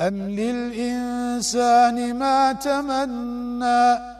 أم للإنسان ما تمنى